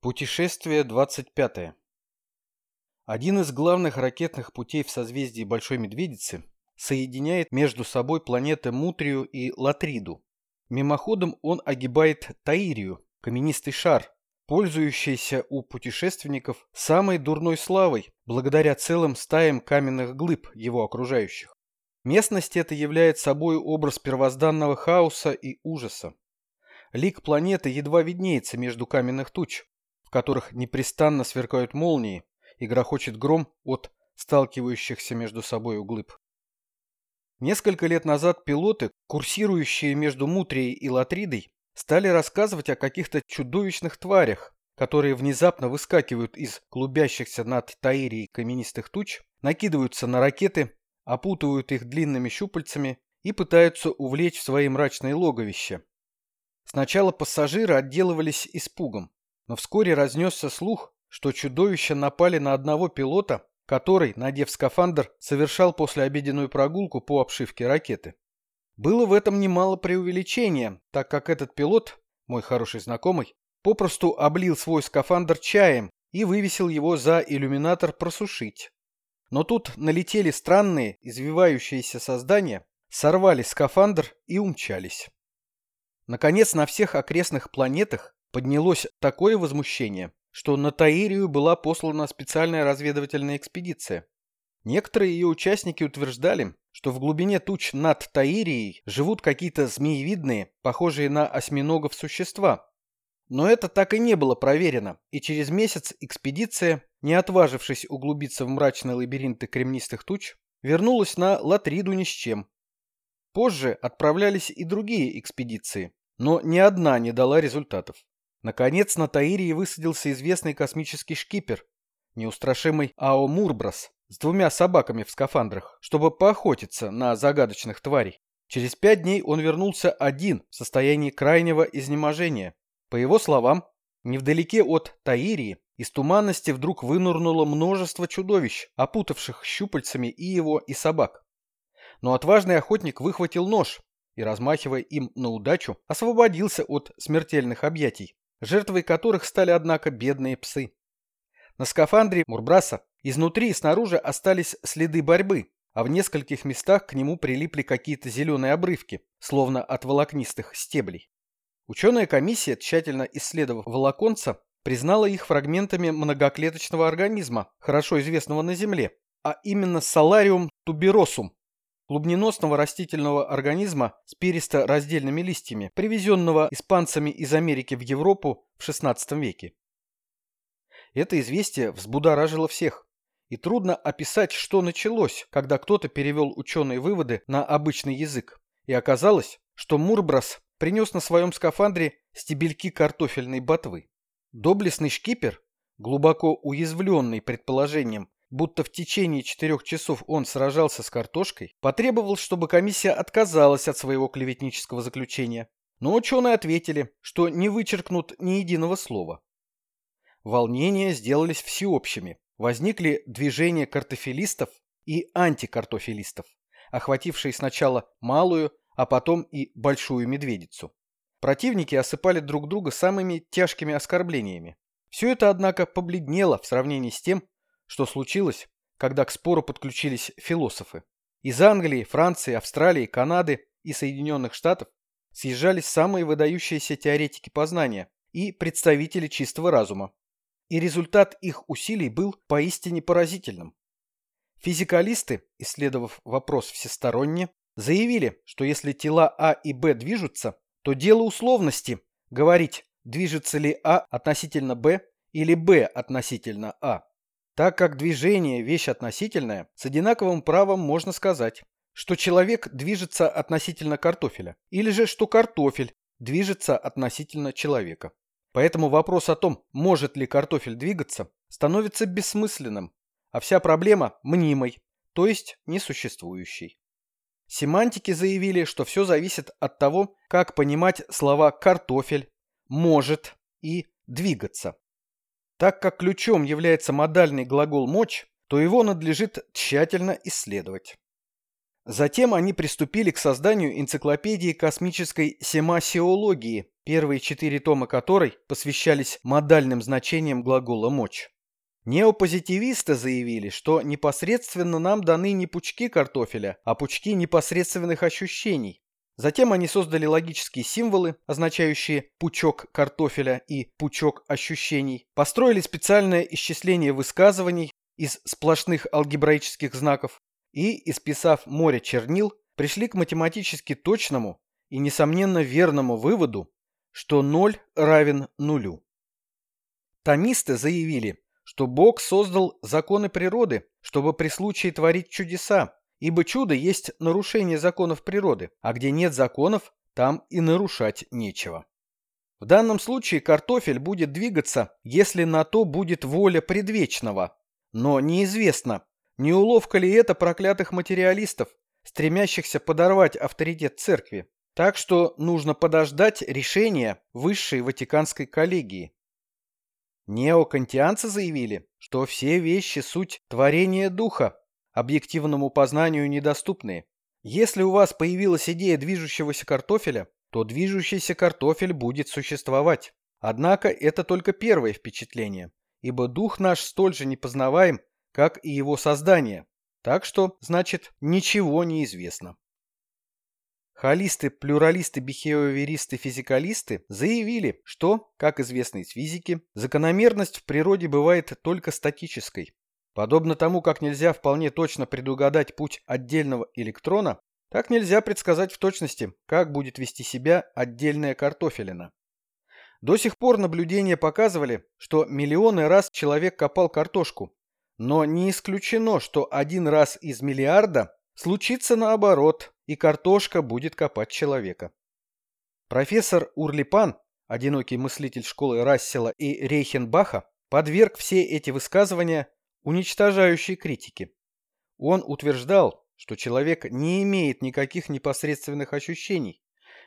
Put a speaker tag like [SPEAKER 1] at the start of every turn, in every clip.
[SPEAKER 1] Путешествие 25. Один из главных ракетных путей в созвездии Большой Медведицы соединяет между собой планеты Мутрию и Латриду. Мимоходом он огибает Таирию, каменистый шар, пользующийся у путешественников самой дурной славой благодаря целым стаям каменных глыб его окружающих. Местность эта является собой образ первозданного хаоса и ужаса. Лик планеты едва виднеется между каменных туч, в которых непрестанно сверкают молнии и грохочет гром от сталкивающихся между собой углыб. Несколько лет назад пилоты, курсирующие между Мутрией и Латридой, стали рассказывать о каких-то чудовищных тварях, которые внезапно выскакивают из клубящихся над Таирией каменистых туч, накидываются на ракеты, опутывают их длинными щупальцами и пытаются увлечь в свои мрачные логовища. Сначала пассажиры отделывались испугом, но вскоре разнесся слух, что чудовища напали на одного пилота, который, надев скафандр, совершал послеобеденную прогулку по обшивке ракеты. Было в этом немало преувеличения, так как этот пилот, мой хороший знакомый, попросту облил свой скафандр чаем и вывесил его за иллюминатор просушить. Но тут налетели странные, извивающиеся создания, сорвали скафандр и умчались. Наконец, на всех окрестных планетах Поднялось такое возмущение, что на Таирию была послана специальная разведывательная экспедиция. Некоторые ее участники утверждали, что в глубине туч над Таирией живут какие-то змеевидные, похожие на осьминогов существа. Но это так и не было проверено, и через месяц экспедиция, не отважившись углубиться в мрачные лабиринты кремнистых туч, вернулась на Латриду ни с чем. Позже отправлялись и другие экспедиции, но ни одна не дала результатов. Наконец на Таирии высадился известный космический шкипер, неустрашимый Ао Мурбрас, с двумя собаками в скафандрах, чтобы поохотиться на загадочных тварей. Через пять дней он вернулся один в состоянии крайнего изнеможения. По его словам, невдалеке от Таирии из туманности вдруг вынурнуло множество чудовищ, опутавших щупальцами и его, и собак. Но отважный охотник выхватил нож и, размахивая им на удачу, освободился от смертельных объятий жертвой которых стали, однако, бедные псы. На скафандре Мурбраса изнутри и снаружи остались следы борьбы, а в нескольких местах к нему прилипли какие-то зеленые обрывки, словно от волокнистых стеблей. Ученая комиссия, тщательно исследовав волоконца, признала их фрагментами многоклеточного организма, хорошо известного на Земле, а именно Салариум туберосум, клубненосного растительного организма с перисто-раздельными листьями, привезенного испанцами из Америки в Европу в XVI веке. Это известие взбудоражило всех. И трудно описать, что началось, когда кто-то перевел ученые выводы на обычный язык. И оказалось, что Мурбрас принес на своем скафандре стебельки картофельной ботвы. Доблестный шкипер, глубоко уязвленный предположением, будто в течение четырех часов он сражался с картошкой, потребовал, чтобы комиссия отказалась от своего клеветнического заключения. Но ученые ответили, что не вычеркнут ни единого слова. Волнения сделались всеобщими. Возникли движения картофелистов и антикартофелистов, охватившие сначала малую, а потом и большую медведицу. Противники осыпали друг друга самыми тяжкими оскорблениями. Все это, однако, побледнело в сравнении с тем, что случилось, когда к спору подключились философы. Из Англии, Франции, Австралии, Канады и Соединенных Штатов съезжались самые выдающиеся теоретики познания и представители чистого разума. И результат их усилий был поистине поразительным. Физикалисты, исследовав вопрос всесторонне, заявили, что если тела А и Б движутся, то дело условности говорить, движется ли А относительно Б или Б относительно А. Так как движение – вещь относительная, с одинаковым правом можно сказать, что человек движется относительно картофеля, или же что картофель движется относительно человека. Поэтому вопрос о том, может ли картофель двигаться, становится бессмысленным, а вся проблема – мнимой, то есть несуществующей. Семантики заявили, что все зависит от того, как понимать слова «картофель», «может» и «двигаться». Так как ключом является модальный глагол «мочь», то его надлежит тщательно исследовать. Затем они приступили к созданию энциклопедии космической семасиологии, первые четыре тома которой посвящались модальным значениям глагола «мочь». Неопозитивисты заявили, что непосредственно нам даны не пучки картофеля, а пучки непосредственных ощущений. Затем они создали логические символы, означающие пучок картофеля и пучок ощущений, построили специальное исчисление высказываний из сплошных алгебраических знаков и, исписав море чернил, пришли к математически точному и, несомненно, верному выводу, что ноль равен нулю. Томисты заявили, что Бог создал законы природы, чтобы при случае творить чудеса, ибо чудо есть нарушение законов природы, а где нет законов, там и нарушать нечего. В данном случае картофель будет двигаться, если на то будет воля предвечного. Но неизвестно, не уловка ли это проклятых материалистов, стремящихся подорвать авторитет церкви. Так что нужно подождать решения высшей Ватиканской коллегии. Неокантианцы заявили, что все вещи суть творения духа, объективному познанию недоступные. Если у вас появилась идея движущегося картофеля, то движущийся картофель будет существовать. Однако это только первое впечатление, ибо дух наш столь же непознаваем, как и его создание. Так что, значит, ничего не известно. Холисты, плюралисты, бихевиористы, физикалисты заявили, что, как известно из физики, закономерность в природе бывает только статической. Подобно тому, как нельзя вполне точно предугадать путь отдельного электрона, так нельзя предсказать в точности, как будет вести себя отдельная картофелина. До сих пор наблюдения показывали, что миллионы раз человек копал картошку, но не исключено, что один раз из миллиарда случится наоборот, и картошка будет копать человека. Профессор Урлипан, одинокий мыслитель школы Рассела и Рейхенбаха, подверг все эти высказывания уничтожающей критике. Он утверждал, что человек не имеет никаких непосредственных ощущений,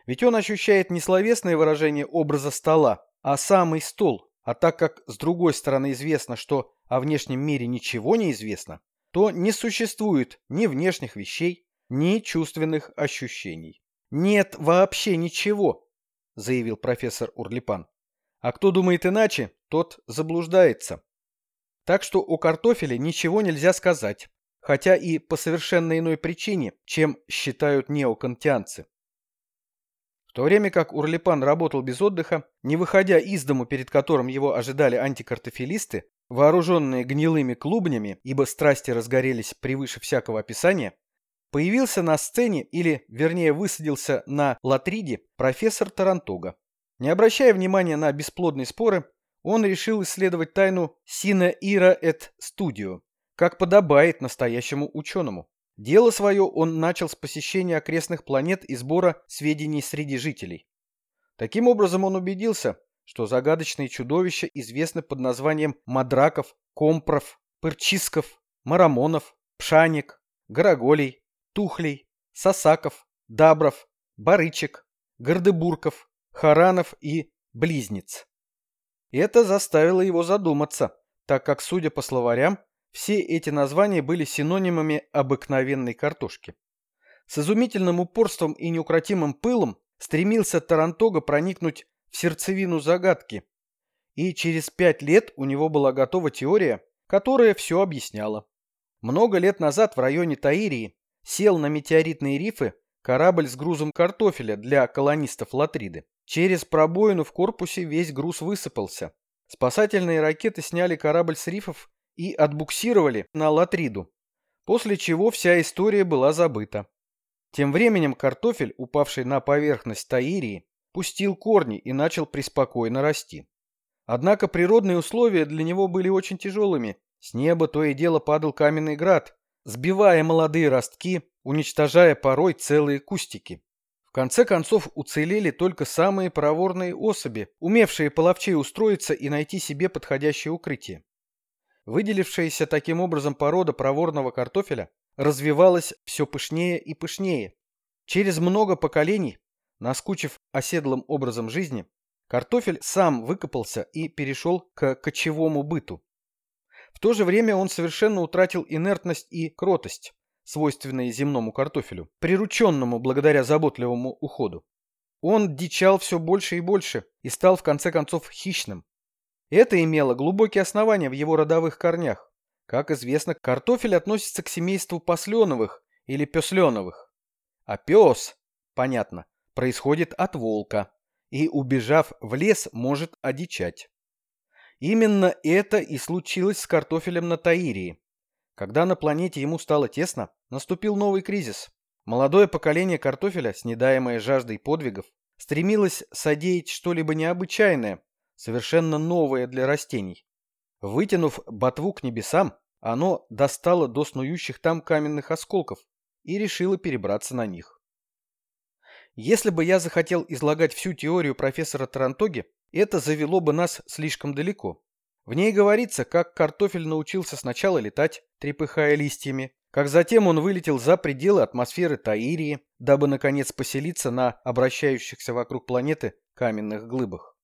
[SPEAKER 1] ведь он ощущает не словесное выражение образа стола, а самый стол, а так как с другой стороны известно, что о внешнем мире ничего не известно, то не существует ни внешних вещей, ни чувственных ощущений. Нет вообще ничего, заявил профессор Урлипан. А кто думает иначе, тот заблуждается. Так что о картофеле ничего нельзя сказать, хотя и по совершенно иной причине, чем считают неокантианцы. В то время как Урлипан работал без отдыха, не выходя из дому, перед которым его ожидали антикартофелисты, вооруженные гнилыми клубнями, ибо страсти разгорелись превыше всякого описания, Появился на сцене, или, вернее, высадился на латриде профессор Тарантога. Не обращая внимания на бесплодные споры, он решил исследовать тайну Сина Ира эт Студио, как подобает настоящему ученому. Дело свое он начал с посещения окрестных планет и сбора сведений среди жителей. Таким образом он убедился, что загадочные чудовища известны под названием мадраков, компров, пырчисков, марамонов, пшаник, гороголей, Тухлей, Сосаков, Дабров, Барычек, Гордебурков, Харанов и Близнец. Это заставило его задуматься, так как, судя по словарям, все эти названия были синонимами обыкновенной картошки. С изумительным упорством и неукротимым пылом стремился Тарантога проникнуть в сердцевину загадки, и через пять лет у него была готова теория, которая все объясняла. Много лет назад в районе Таирии сел на метеоритные рифы корабль с грузом картофеля для колонистов Латриды. Через пробоину в корпусе весь груз высыпался. Спасательные ракеты сняли корабль с рифов и отбуксировали на Латриду, после чего вся история была забыта. Тем временем картофель, упавший на поверхность Таирии, пустил корни и начал преспокойно расти. Однако природные условия для него были очень тяжелыми. С неба то и дело падал каменный град, сбивая молодые ростки, уничтожая порой целые кустики. В конце концов уцелели только самые проворные особи, умевшие половчей устроиться и найти себе подходящее укрытие. Выделившаяся таким образом порода проворного картофеля развивалась все пышнее и пышнее. Через много поколений, наскучив оседлым образом жизни, картофель сам выкопался и перешел к кочевому быту. В то же время он совершенно утратил инертность и кротость, свойственные земному картофелю, прирученному благодаря заботливому уходу. Он дичал все больше и больше и стал в конце концов хищным. Это имело глубокие основания в его родовых корнях. Как известно, картофель относится к семейству посленовых или песленовых. А пес, понятно, происходит от волка и, убежав в лес, может одичать. Именно это и случилось с картофелем на Таирии. Когда на планете ему стало тесно, наступил новый кризис. Молодое поколение картофеля, снедаемое жаждой подвигов, стремилось содеять что-либо необычайное, совершенно новое для растений. Вытянув ботву к небесам, оно достало до снующих там каменных осколков и решило перебраться на них. Если бы я захотел излагать всю теорию профессора Тарантоги, это завело бы нас слишком далеко. В ней говорится, как картофель научился сначала летать, трепыхая листьями, как затем он вылетел за пределы атмосферы Таирии, дабы наконец поселиться на обращающихся вокруг планеты каменных глыбах.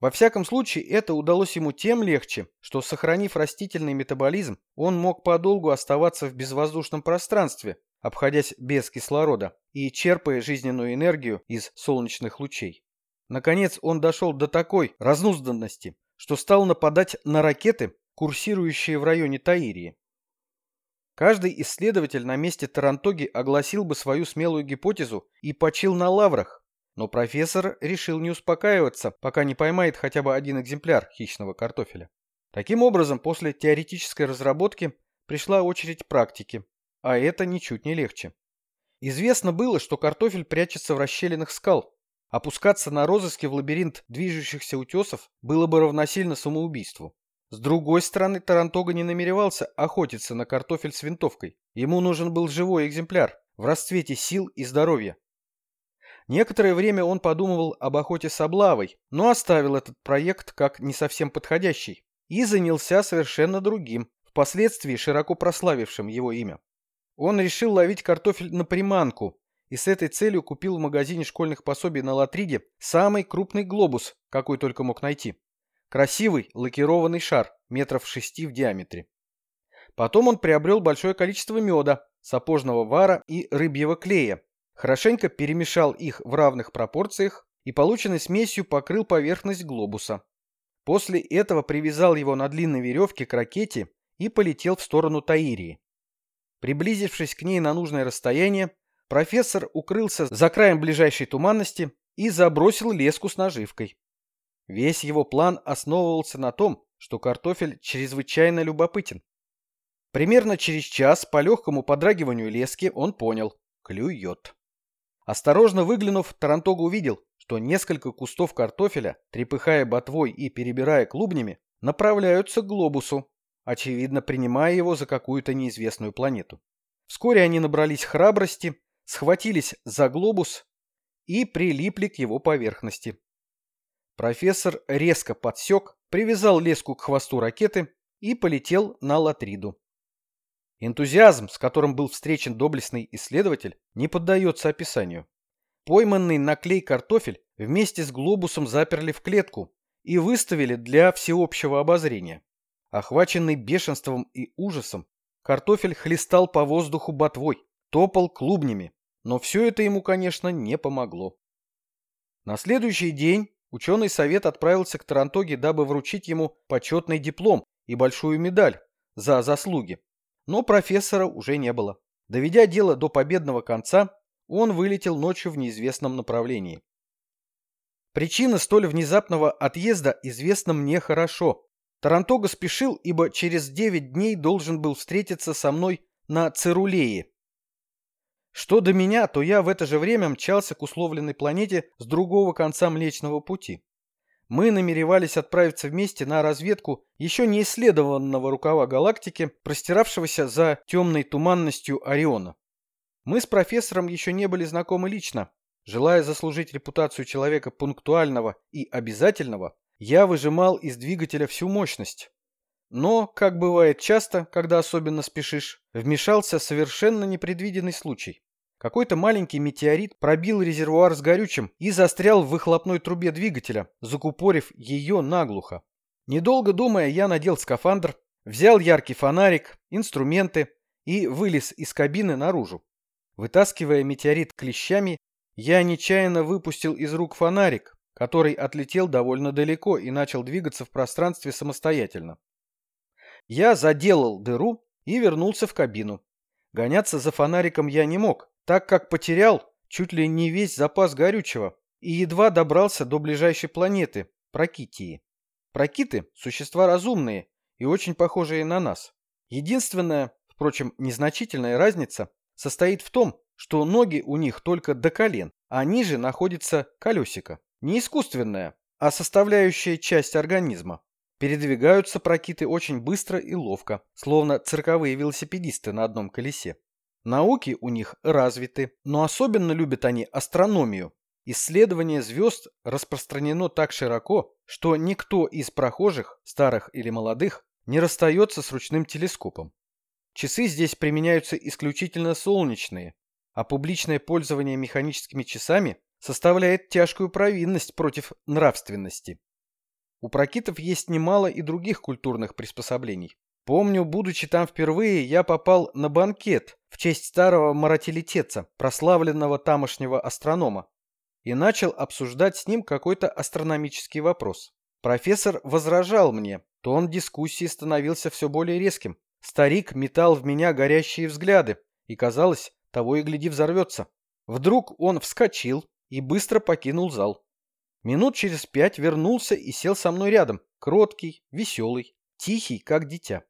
[SPEAKER 1] Во всяком случае, это удалось ему тем легче, что, сохранив растительный метаболизм, он мог подолгу оставаться в безвоздушном пространстве, обходясь без кислорода и черпая жизненную энергию из солнечных лучей. Наконец он дошел до такой разнузданности, что стал нападать на ракеты, курсирующие в районе Таирии. Каждый исследователь на месте Тарантоги огласил бы свою смелую гипотезу и почил на лаврах, но профессор решил не успокаиваться, пока не поймает хотя бы один экземпляр хищного картофеля. Таким образом, после теоретической разработки пришла очередь практики, а это ничуть не легче. Известно было, что картофель прячется в расщелинах скал. Опускаться на розыске в лабиринт движущихся утесов было бы равносильно самоубийству. С другой стороны, Тарантога не намеревался охотиться на картофель с винтовкой. Ему нужен был живой экземпляр, в расцвете сил и здоровья. Некоторое время он подумывал об охоте с облавой, но оставил этот проект как не совсем подходящий и занялся совершенно другим, впоследствии широко прославившим его имя. Он решил ловить картофель на приманку и с этой целью купил в магазине школьных пособий на Латриде самый крупный глобус, какой только мог найти. Красивый лакированный шар, метров шести в диаметре. Потом он приобрел большое количество меда, сапожного вара и рыбьего клея. Хорошенько перемешал их в равных пропорциях и полученной смесью покрыл поверхность глобуса. После этого привязал его на длинной веревке к ракете и полетел в сторону Таирии. Приблизившись к ней на нужное расстояние, профессор укрылся за краем ближайшей туманности и забросил леску с наживкой. Весь его план основывался на том, что картофель чрезвычайно любопытен. Примерно через час по легкому подрагиванию лески он понял – клюет. Осторожно выглянув, Тарантога увидел, что несколько кустов картофеля, трепыхая ботвой и перебирая клубнями, направляются к глобусу, очевидно принимая его за какую-то неизвестную планету. Вскоре они набрались храбрости, схватились за глобус и прилипли к его поверхности. Профессор резко подсек, привязал леску к хвосту ракеты и полетел на Латриду. Энтузиазм, с которым был встречен доблестный исследователь, не поддается описанию. Пойманный на клей картофель вместе с глобусом заперли в клетку и выставили для всеобщего обозрения. Охваченный бешенством и ужасом, картофель хлестал по воздуху ботвой, топал клубнями, но все это ему, конечно, не помогло. На следующий день ученый совет отправился к Тарантоге, дабы вручить ему почетный диплом и большую медаль за заслуги. Но профессора уже не было. Доведя дело до победного конца, он вылетел ночью в неизвестном направлении. Причина столь внезапного отъезда известна мне хорошо, Тарантога спешил, ибо через девять дней должен был встретиться со мной на Церулее. Что до меня, то я в это же время мчался к условленной планете с другого конца Млечного Пути. Мы намеревались отправиться вместе на разведку еще не исследованного рукава галактики, простиравшегося за темной туманностью Ориона. Мы с профессором еще не были знакомы лично. Желая заслужить репутацию человека пунктуального и обязательного, я выжимал из двигателя всю мощность. Но, как бывает часто, когда особенно спешишь, вмешался совершенно непредвиденный случай. Какой-то маленький метеорит пробил резервуар с горючим и застрял в выхлопной трубе двигателя, закупорив ее наглухо. Недолго думая, я надел скафандр, взял яркий фонарик, инструменты и вылез из кабины наружу. Вытаскивая метеорит клещами, я нечаянно выпустил из рук фонарик, который отлетел довольно далеко и начал двигаться в пространстве самостоятельно. Я заделал дыру и вернулся в кабину. Гоняться за фонариком я не мог, так как потерял чуть ли не весь запас горючего и едва добрался до ближайшей планеты, Прокитии. Прокиты – существа разумные и очень похожие на нас. Единственная, впрочем, незначительная разница состоит в том, что ноги у них только до колен, а ниже находится колесико. Не искусственная, а составляющая часть организма. Передвигаются прокиты очень быстро и ловко, словно цирковые велосипедисты на одном колесе. Науки у них развиты, но особенно любят они астрономию. Исследование звезд распространено так широко, что никто из прохожих, старых или молодых, не расстается с ручным телескопом. Часы здесь применяются исключительно солнечные, а публичное пользование механическими часами составляет тяжкую провинность против нравственности. У прокитов есть немало и других культурных приспособлений. Помню, будучи там впервые, я попал на банкет в честь старого маратилитеца, прославленного тамошнего астронома, и начал обсуждать с ним какой-то астрономический вопрос. Профессор возражал мне, тон дискуссии становился все более резким. Старик метал в меня горящие взгляды, и, казалось, того и гляди взорвется. Вдруг он вскочил и быстро покинул зал. Минут через пять вернулся и сел со мной рядом, кроткий, веселый, тихий, как дитя.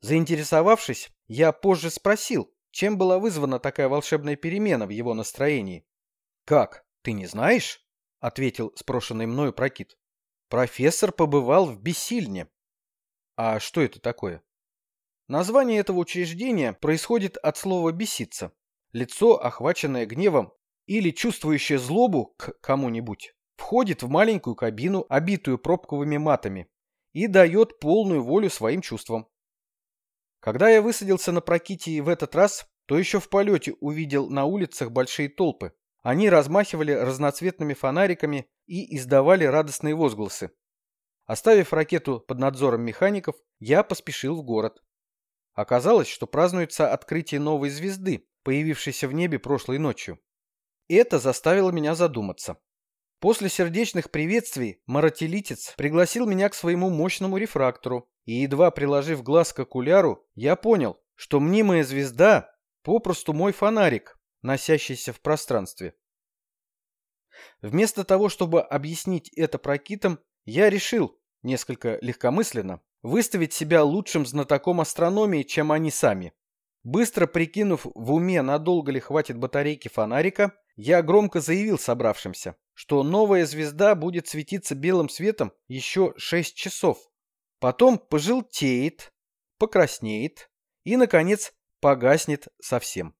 [SPEAKER 1] Заинтересовавшись, я позже спросил, чем была вызвана такая волшебная перемена в его настроении. «Как, ты не знаешь?» — ответил спрошенный мною Прокит. «Профессор побывал в Бессильне». «А что это такое?» Название этого учреждения происходит от слова «беситься». Лицо, охваченное гневом или чувствующее злобу к кому-нибудь, входит в маленькую кабину, обитую пробковыми матами, и дает полную волю своим чувствам. Когда я высадился на Прокитии в этот раз, то еще в полете увидел на улицах большие толпы. Они размахивали разноцветными фонариками и издавали радостные возгласы. Оставив ракету под надзором механиков, я поспешил в город. Оказалось, что празднуется открытие новой звезды, появившейся в небе прошлой ночью. Это заставило меня задуматься. После сердечных приветствий марателитец пригласил меня к своему мощному рефрактору, и едва приложив глаз к окуляру, я понял, что мнимая звезда попросту мой фонарик, носящийся в пространстве. Вместо того, чтобы объяснить это прокитом, я решил, несколько легкомысленно, выставить себя лучшим знатоком астрономии, чем они сами. Быстро прикинув в уме, надолго ли хватит батарейки фонарика, я громко заявил собравшимся, что новая звезда будет светиться белым светом еще 6 часов. Потом пожелтеет, покраснеет и, наконец, погаснет совсем.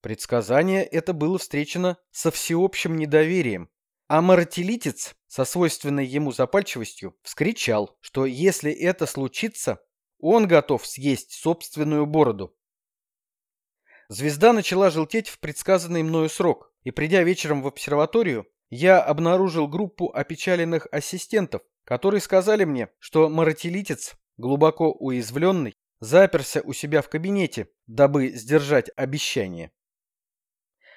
[SPEAKER 1] Предсказание это было встречено со всеобщим недоверием, а мартелитец со свойственной ему запальчивостью вскричал, что если это случится, он готов съесть собственную бороду. Звезда начала желтеть в предсказанный мною срок, и придя вечером в обсерваторию, я обнаружил группу опечаленных ассистентов, которые сказали мне, что марателитец, глубоко уязвленный, заперся у себя в кабинете, дабы сдержать обещание.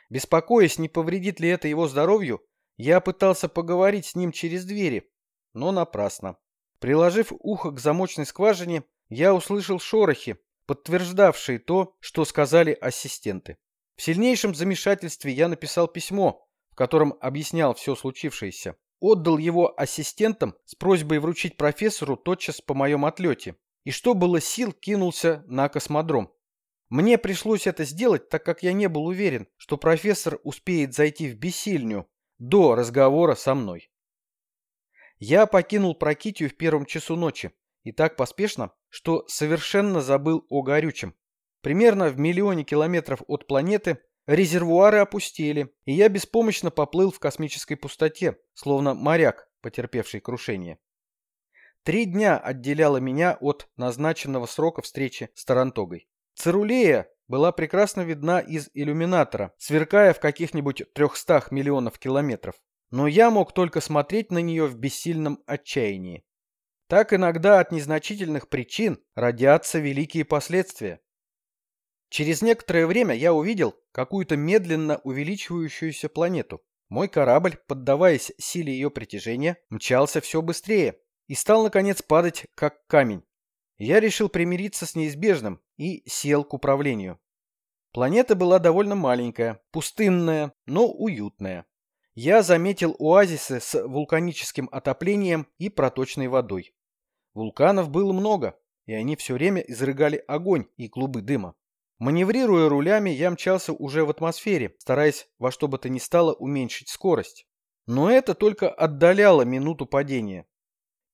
[SPEAKER 1] Беспокоясь, не повредит ли это его здоровью, я пытался поговорить с ним через двери, но напрасно. Приложив ухо к замочной скважине, я услышал шорохи, подтверждавшие то, что сказали ассистенты. В сильнейшем замешательстве я написал письмо, в котором объяснял все случившееся. Отдал его ассистентам с просьбой вручить профессору тотчас по моем отлете. И что было сил, кинулся на космодром. Мне пришлось это сделать, так как я не был уверен, что профессор успеет зайти в бессильню до разговора со мной. Я покинул Прокитию в первом часу ночи, и так поспешно, что совершенно забыл о горючем. Примерно в миллионе километров от планеты резервуары опустели, и я беспомощно поплыл в космической пустоте, словно моряк, потерпевший крушение. Три дня отделяло меня от назначенного срока встречи с Тарантогой. Цирулея была прекрасно видна из иллюминатора, сверкая в каких-нибудь трехстах миллионов километров. Но я мог только смотреть на нее в бессильном отчаянии. Так иногда от незначительных причин родятся великие последствия. Через некоторое время я увидел какую-то медленно увеличивающуюся планету. Мой корабль, поддаваясь силе ее притяжения, мчался все быстрее и стал, наконец, падать, как камень. Я решил примириться с неизбежным и сел к управлению. Планета была довольно маленькая, пустынная, но уютная. Я заметил оазисы с вулканическим отоплением и проточной водой. Вулканов было много, и они все время изрыгали огонь и клубы дыма. Маневрируя рулями, я мчался уже в атмосфере, стараясь во что бы то ни стало уменьшить скорость. Но это только отдаляло минуту падения.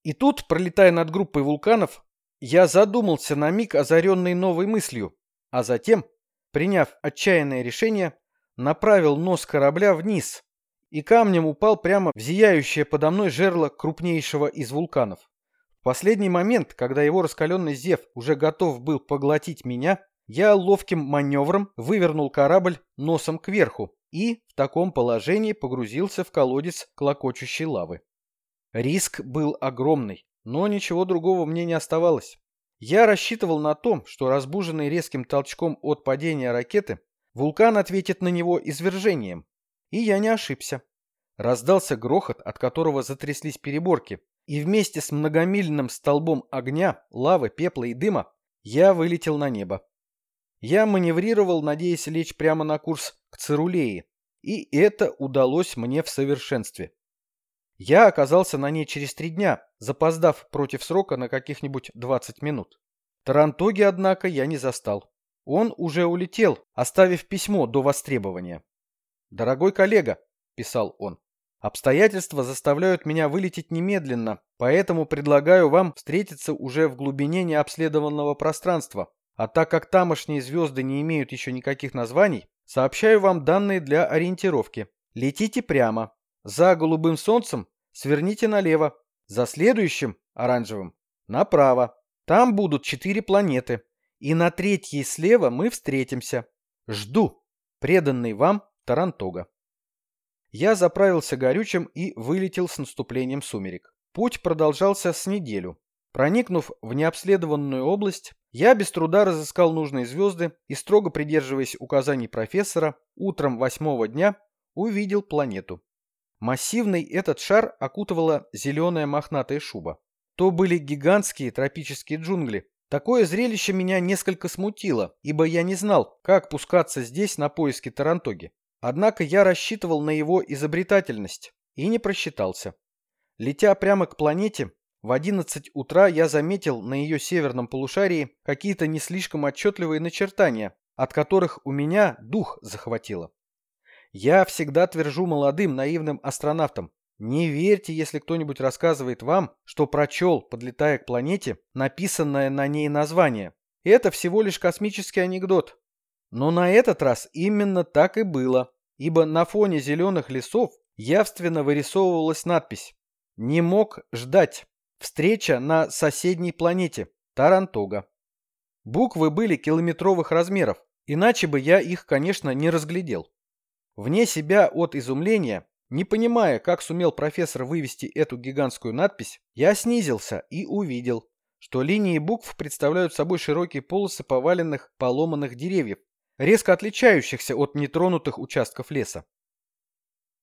[SPEAKER 1] И тут, пролетая над группой вулканов, я задумался на миг, озаренный новой мыслью, а затем, приняв отчаянное решение, направил нос корабля вниз и камнем упал прямо в зияющее подо мной жерло крупнейшего из вулканов. В последний момент, когда его раскаленный зев уже готов был поглотить меня, я ловким маневром вывернул корабль носом кверху и в таком положении погрузился в колодец клокочущей лавы. Риск был огромный, но ничего другого мне не оставалось. Я рассчитывал на то, что разбуженный резким толчком от падения ракеты, вулкан ответит на него извержением. И я не ошибся. Раздался грохот, от которого затряслись переборки, и вместе с многомильным столбом огня, лавы, пепла и дыма я вылетел на небо. Я маневрировал, надеясь лечь прямо на курс к Цирулеи, и это удалось мне в совершенстве. Я оказался на ней через три дня, запоздав против срока на каких-нибудь 20 минут. Тарантоги, однако, я не застал. Он уже улетел, оставив письмо до востребования. «Дорогой коллега», — писал он, — «обстоятельства заставляют меня вылететь немедленно, поэтому предлагаю вам встретиться уже в глубине необследованного пространства, а так как тамошние звезды не имеют еще никаких названий, сообщаю вам данные для ориентировки. Летите прямо. За голубым солнцем сверните налево. За следующим, оранжевым, направо. Там будут четыре планеты. И на третьей слева мы встретимся. Жду. Преданный вам Тарантога. Я заправился горючим и вылетел с наступлением сумерек. Путь продолжался с неделю. Проникнув в необследованную область, я без труда разыскал нужные звезды и, строго придерживаясь указаний профессора, утром восьмого дня увидел планету. Массивный этот шар окутывала зеленая мохнатая шуба. То были гигантские тропические джунгли. Такое зрелище меня несколько смутило, ибо я не знал, как пускаться здесь на поиски Тарантоги. Однако я рассчитывал на его изобретательность и не просчитался. Летя прямо к планете, в 11 утра я заметил на ее северном полушарии какие-то не слишком отчетливые начертания, от которых у меня дух захватило. Я всегда твержу молодым наивным астронавтам, не верьте, если кто-нибудь рассказывает вам, что прочел, подлетая к планете, написанное на ней название. Это всего лишь космический анекдот. Но на этот раз именно так и было, ибо на фоне зеленых лесов явственно вырисовывалась надпись «Не мог ждать». Встреча на соседней планете, Тарантога. Буквы были километровых размеров, иначе бы я их, конечно, не разглядел. Вне себя от изумления, не понимая, как сумел профессор вывести эту гигантскую надпись, я снизился и увидел, что линии букв представляют собой широкие полосы поваленных, поломанных деревьев, резко отличающихся от нетронутых участков леса.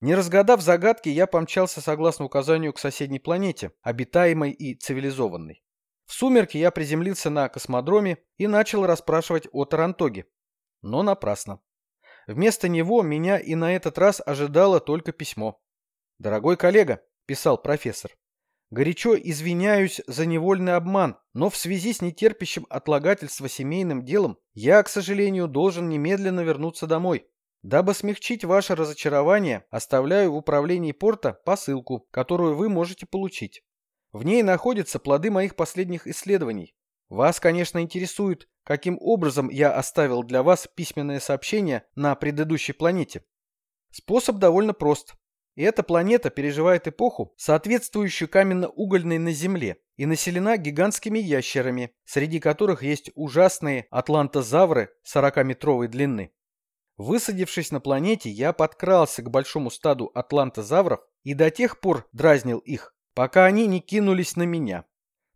[SPEAKER 1] Не разгадав загадки, я помчался согласно указанию к соседней планете, обитаемой и цивилизованной. В сумерки я приземлился на космодроме и начал расспрашивать о Тарантоге. Но напрасно. Вместо него меня и на этот раз ожидало только письмо. «Дорогой коллега», — писал профессор, — «горячо извиняюсь за невольный обман, но в связи с нетерпящим отлагательства семейным делом я, к сожалению, должен немедленно вернуться домой. Дабы смягчить ваше разочарование, оставляю в управлении порта посылку, которую вы можете получить. В ней находятся плоды моих последних исследований. Вас, конечно, интересует, каким образом я оставил для вас письменное сообщение на предыдущей планете. Способ довольно прост. Эта планета переживает эпоху, соответствующую каменно-угольной на Земле, и населена гигантскими ящерами, среди которых есть ужасные атлантозавры 40-метровой длины. Высадившись на планете, я подкрался к большому стаду атлантозавров и до тех пор дразнил их, пока они не кинулись на меня.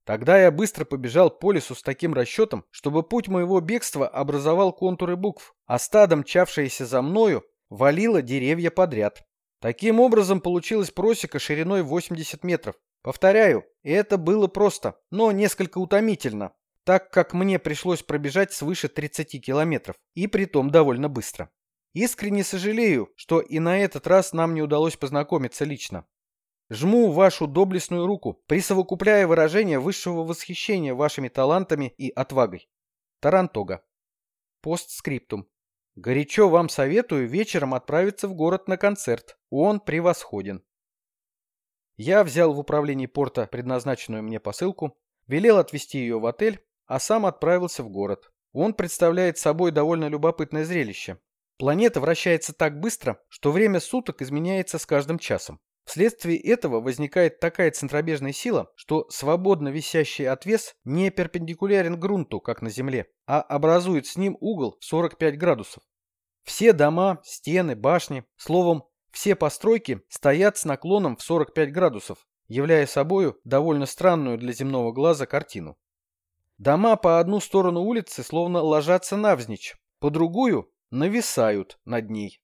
[SPEAKER 1] Тогда я быстро побежал по лесу с таким расчетом, чтобы путь моего бегства образовал контуры букв, а стадо, мчавшееся за мною, валило деревья подряд. Таким образом получилась просека шириной 80 метров. Повторяю, это было просто, но несколько утомительно, так как мне пришлось пробежать свыше 30 километров, и притом довольно быстро. Искренне сожалею, что и на этот раз нам не удалось познакомиться лично. Жму вашу доблестную руку, присовокупляя выражение высшего восхищения вашими талантами и отвагой. Тарантога. Постскриптум. Горячо вам советую вечером отправиться в город на концерт. Он превосходен. Я взял в управлении порта предназначенную мне посылку, велел отвезти ее в отель, а сам отправился в город. Он представляет собой довольно любопытное зрелище. Планета вращается так быстро, что время суток изменяется с каждым часом. Вследствие этого возникает такая центробежная сила, что свободно висящий отвес не перпендикулярен грунту, как на Земле, а образует с ним угол в 45 градусов. Все дома, стены, башни, словом, все постройки стоят с наклоном в 45 градусов, являя собою довольно странную для земного глаза картину. Дома по одну сторону улицы словно ложатся навзничь, по другую нависают над ней.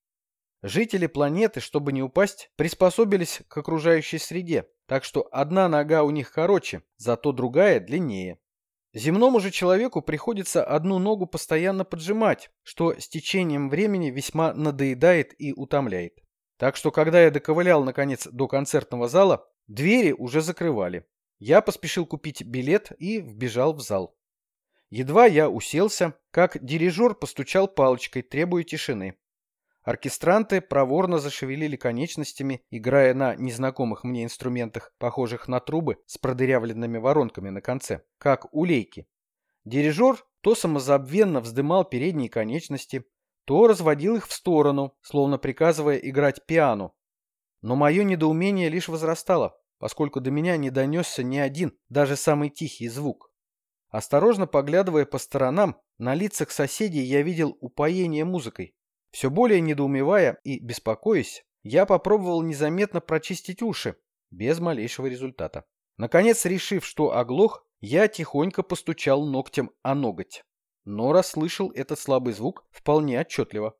[SPEAKER 1] Жители планеты, чтобы не упасть, приспособились к окружающей среде, так что одна нога у них короче, зато другая длиннее. Земному же человеку приходится одну ногу постоянно поджимать, что с течением времени весьма надоедает и утомляет. Так что, когда я доковылял, наконец, до концертного зала, двери уже закрывали. Я поспешил купить билет и вбежал в зал. Едва я уселся, как дирижер постучал палочкой, требуя тишины. Оркестранты проворно зашевелили конечностями, играя на незнакомых мне инструментах, похожих на трубы с продырявленными воронками на конце, как улейки. Дирижер то самозабвенно вздымал передние конечности, то разводил их в сторону, словно приказывая играть пиану. Но мое недоумение лишь возрастало, поскольку до меня не донесся ни один, даже самый тихий звук. Осторожно поглядывая по сторонам, на лицах соседей я видел упоение музыкой. Все более недоумевая и беспокоясь, я попробовал незаметно прочистить уши, без малейшего результата. Наконец, решив, что оглох, я тихонько постучал ногтем о ноготь. Но расслышал этот слабый звук вполне отчетливо.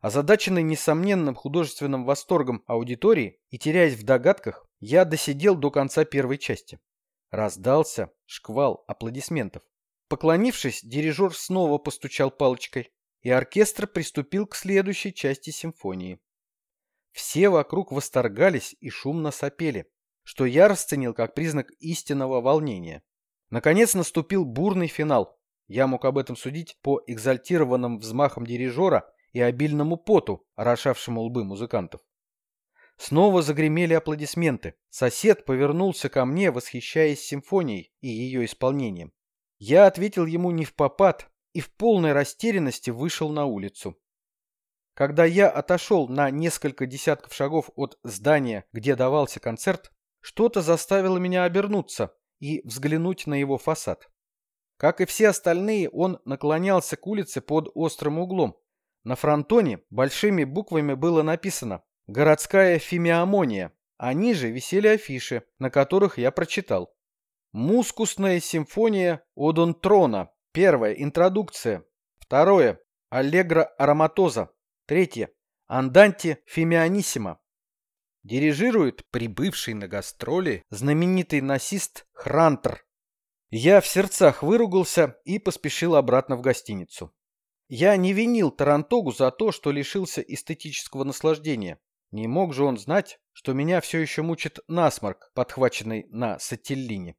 [SPEAKER 1] Озадаченный несомненным художественным восторгом аудитории и теряясь в догадках, я досидел до конца первой части. Раздался шквал аплодисментов. Поклонившись, дирижер снова постучал палочкой и оркестр приступил к следующей части симфонии. Все вокруг восторгались и шумно сопели, что я расценил как признак истинного волнения. Наконец наступил бурный финал. Я мог об этом судить по экзальтированным взмахам дирижера и обильному поту, орошавшему лбы музыкантов. Снова загремели аплодисменты. Сосед повернулся ко мне, восхищаясь симфонией и ее исполнением. Я ответил ему не в попад, и в полной растерянности вышел на улицу. Когда я отошел на несколько десятков шагов от здания, где давался концерт, что-то заставило меня обернуться и взглянуть на его фасад. Как и все остальные, он наклонялся к улице под острым углом. На фронтоне большими буквами было написано «Городская фимиамония», а ниже висели афиши, на которых я прочитал. «Мускусная симфония Одонтрона», Первое. Интродукция. Второе. Аллегро ароматоза. Третье. Анданти фемианиссимо. Дирижирует прибывший на гастроли знаменитый насист Хрантер. Я в сердцах выругался и поспешил обратно в гостиницу. Я не винил Тарантогу за то, что лишился эстетического наслаждения. Не мог же он знать, что меня все еще мучит насморк, подхваченный на сателлине.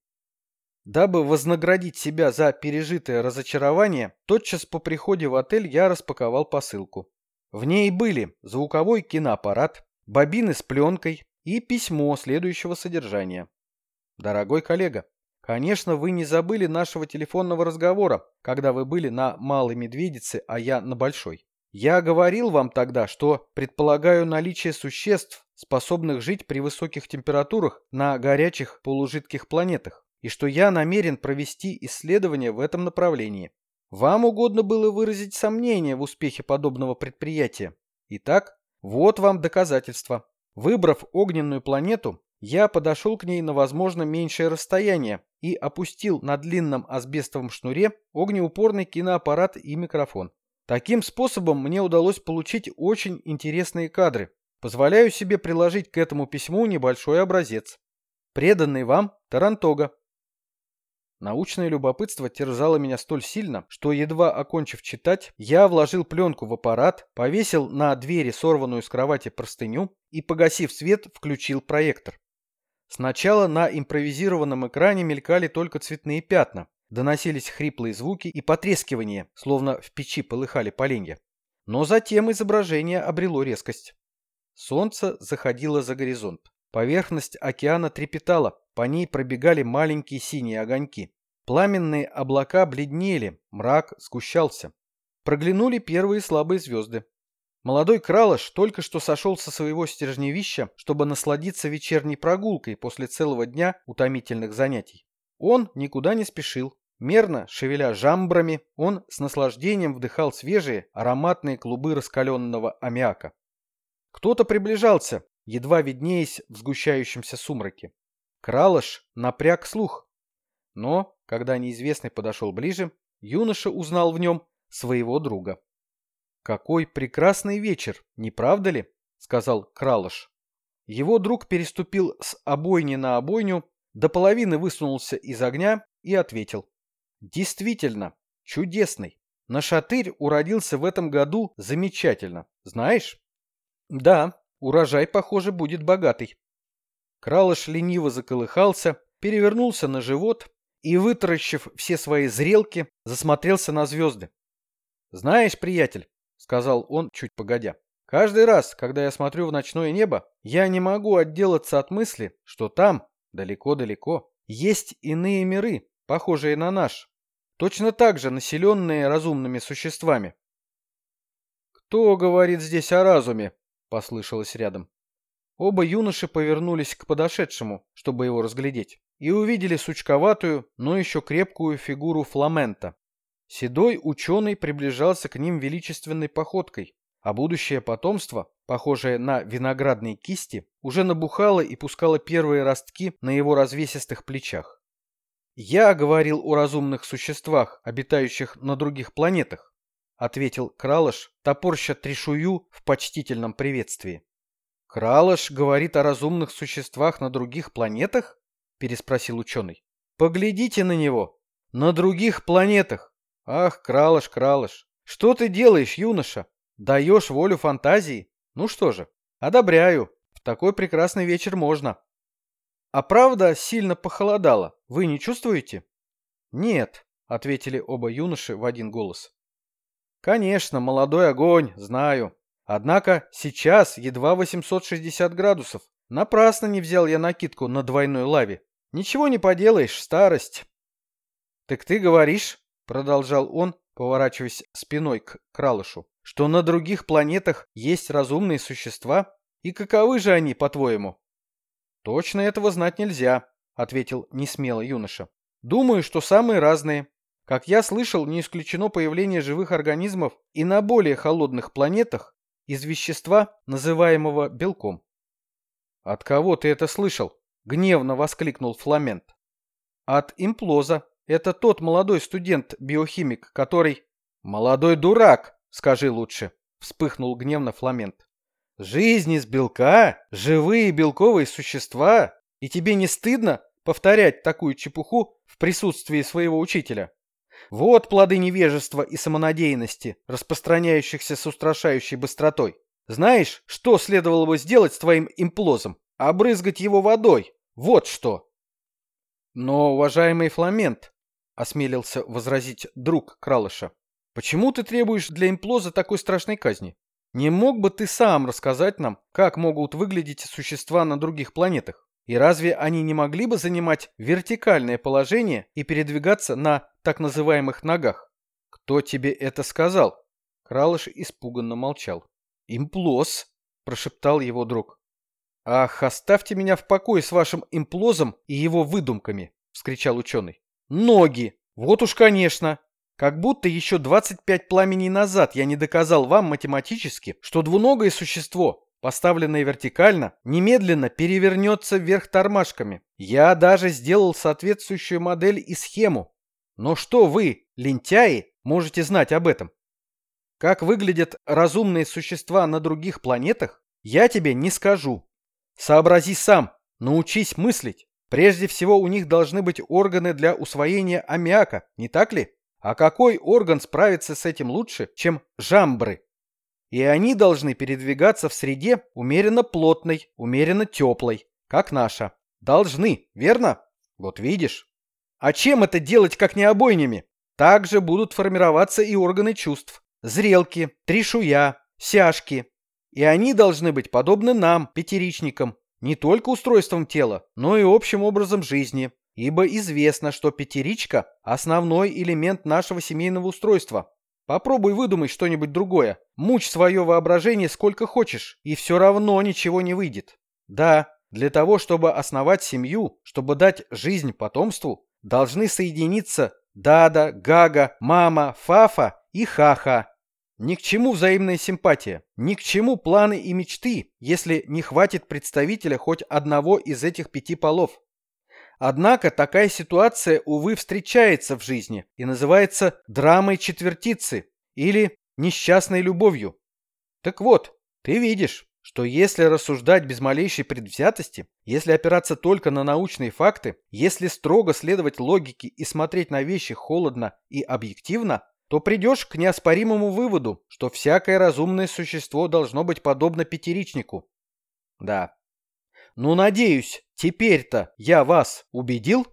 [SPEAKER 1] Дабы вознаградить себя за пережитое разочарование, тотчас по приходе в отель я распаковал посылку. В ней были звуковой киноаппарат, бобины с пленкой и письмо следующего содержания. Дорогой коллега, конечно, вы не забыли нашего телефонного разговора, когда вы были на Малой Медведице, а я на Большой. Я говорил вам тогда, что предполагаю наличие существ, способных жить при высоких температурах на горячих полужидких планетах и что я намерен провести исследование в этом направлении. Вам угодно было выразить сомнение в успехе подобного предприятия. Итак, вот вам доказательства. Выбрав огненную планету, Я подошел к ней на, возможно, меньшее расстояние и опустил на длинном асбестовом шнуре огнеупорный киноаппарат и микрофон. Таким способом мне удалось получить очень интересные кадры. Позволяю себе приложить к этому письму небольшой образец. Преданный вам Тарантога. Научное любопытство терзало меня столь сильно, что, едва окончив читать, я вложил пленку в аппарат, повесил на двери сорванную с кровати простыню и, погасив свет, включил проектор. Сначала на импровизированном экране мелькали только цветные пятна, доносились хриплые звуки и потрескивания, словно в печи полыхали поленья. Но затем изображение обрело резкость. Солнце заходило за горизонт. Поверхность океана трепетала, по ней пробегали маленькие синие огоньки. Пламенные облака бледнели, мрак сгущался. Проглянули первые слабые звезды. Молодой Кралыш только что сошел со своего стержневища, чтобы насладиться вечерней прогулкой после целого дня утомительных занятий. Он никуда не спешил. Мерно, шевеля жамбрами, он с наслаждением вдыхал свежие, ароматные клубы раскаленного аммиака. Кто-то приближался, едва виднеясь в сгущающемся сумраке. Кралыш напряг слух. Но, когда неизвестный подошел ближе, юноша узнал в нем своего друга. «Какой прекрасный вечер, не правда ли?» — сказал Кралыш. Его друг переступил с обойни на обойню, до половины высунулся из огня и ответил. «Действительно, чудесный. Нашатырь уродился в этом году замечательно. Знаешь?» «Да, урожай, похоже, будет богатый». Кралыш лениво заколыхался, перевернулся на живот и, вытаращив все свои зрелки, засмотрелся на звезды. «Знаешь, приятель», — сказал он чуть погодя, — «каждый раз, когда я смотрю в ночное небо, я не могу отделаться от мысли, что там, далеко-далеко, есть иные миры, похожие на наш, точно так же населенные разумными существами». «Кто говорит здесь о разуме?» — послышалось рядом. Оба юноши повернулись к подошедшему, чтобы его разглядеть, и увидели сучковатую, но еще крепкую фигуру фламента. Седой ученый приближался к ним величественной походкой, а будущее потомство, похожее на виноградные кисти, уже набухало и пускало первые ростки на его развесистых плечах. «Я говорил о разумных существах, обитающих на других планетах», ответил Кралыш, топорща трешую в почтительном приветствии. «Кралыш говорит о разумных существах на других планетах?» – переспросил ученый. «Поглядите на него! На других планетах! Ах, Кралыш, Кралыш! Что ты делаешь, юноша? Даешь волю фантазии? Ну что же, одобряю. В такой прекрасный вечер можно. А правда сильно похолодало, вы не чувствуете? Нет, ответили оба юноши в один голос. Конечно, молодой огонь, знаю. Однако сейчас едва 860 градусов. Напрасно не взял я накидку на двойной лаве. Ничего не поделаешь, старость. Так ты говоришь, продолжал он, поворачиваясь спиной к Кралышу, что на других планетах есть разумные существа? И каковы же они, по-твоему? Точно этого знать нельзя, ответил несмело юноша. Думаю, что самые разные. Как я слышал, не исключено появление живых организмов и на более холодных планетах, из вещества, называемого белком. «От кого ты это слышал?» — гневно воскликнул Фламент. «От имплоза. Это тот молодой студент-биохимик, который...» «Молодой дурак, скажи лучше», — вспыхнул гневно Фламент. «Жизнь из белка? Живые белковые существа? И тебе не стыдно повторять такую чепуху в присутствии своего учителя?» Вот плоды невежества и самонадеянности, распространяющихся с устрашающей быстротой. Знаешь, что следовало бы сделать с твоим имплозом? Обрызгать его водой. Вот что. Но, уважаемый Фламент, осмелился возразить друг Кралыша, почему ты требуешь для имплоза такой страшной казни? Не мог бы ты сам рассказать нам, как могут выглядеть существа на других планетах? И разве они не могли бы занимать вертикальное положение и передвигаться на так называемых ногах? Кто тебе это сказал? Кралыш испуганно молчал. Имплоз, прошептал его друг. Ах, оставьте меня в покое с вашим имплозом и его выдумками, вскричал ученый. Ноги! Вот уж конечно! Как будто еще 25 пламеней назад я не доказал вам математически, что двуногое существо поставленное вертикально, немедленно перевернется вверх тормашками. Я даже сделал соответствующую модель и схему. Но что вы, лентяи, можете знать об этом? Как выглядят разумные существа на других планетах, я тебе не скажу. Сообрази сам, научись мыслить. Прежде всего у них должны быть органы для усвоения аммиака, не так ли? А какой орган справится с этим лучше, чем жамбры? И они должны передвигаться в среде умеренно плотной, умеренно теплой, как наша. Должны, верно? Вот видишь. А чем это делать, как не обойнями? Также будут формироваться и органы чувств. Зрелки, трешуя, сяжки. И они должны быть подобны нам, пятеричникам, не только устройством тела, но и общим образом жизни, ибо известно, что пятеричка – основной элемент нашего семейного устройства. Попробуй выдумать что-нибудь другое. Мучь свое воображение сколько хочешь, и все равно ничего не выйдет. Да, для того, чтобы основать семью, чтобы дать жизнь потомству, должны соединиться Дада, Гага, Мама, Фафа и Хаха. Ни к чему взаимная симпатия, ни к чему планы и мечты, если не хватит представителя хоть одного из этих пяти полов. Однако такая ситуация, увы, встречается в жизни и называется драмой четвертицы или несчастной любовью. Так вот, ты видишь, что если рассуждать без малейшей предвзятости, если опираться только на научные факты, если строго следовать логике и смотреть на вещи холодно и объективно, то придешь к неоспоримому выводу, что всякое разумное существо должно быть подобно пятеричнику. Да. Ну, надеюсь, теперь-то я вас убедил?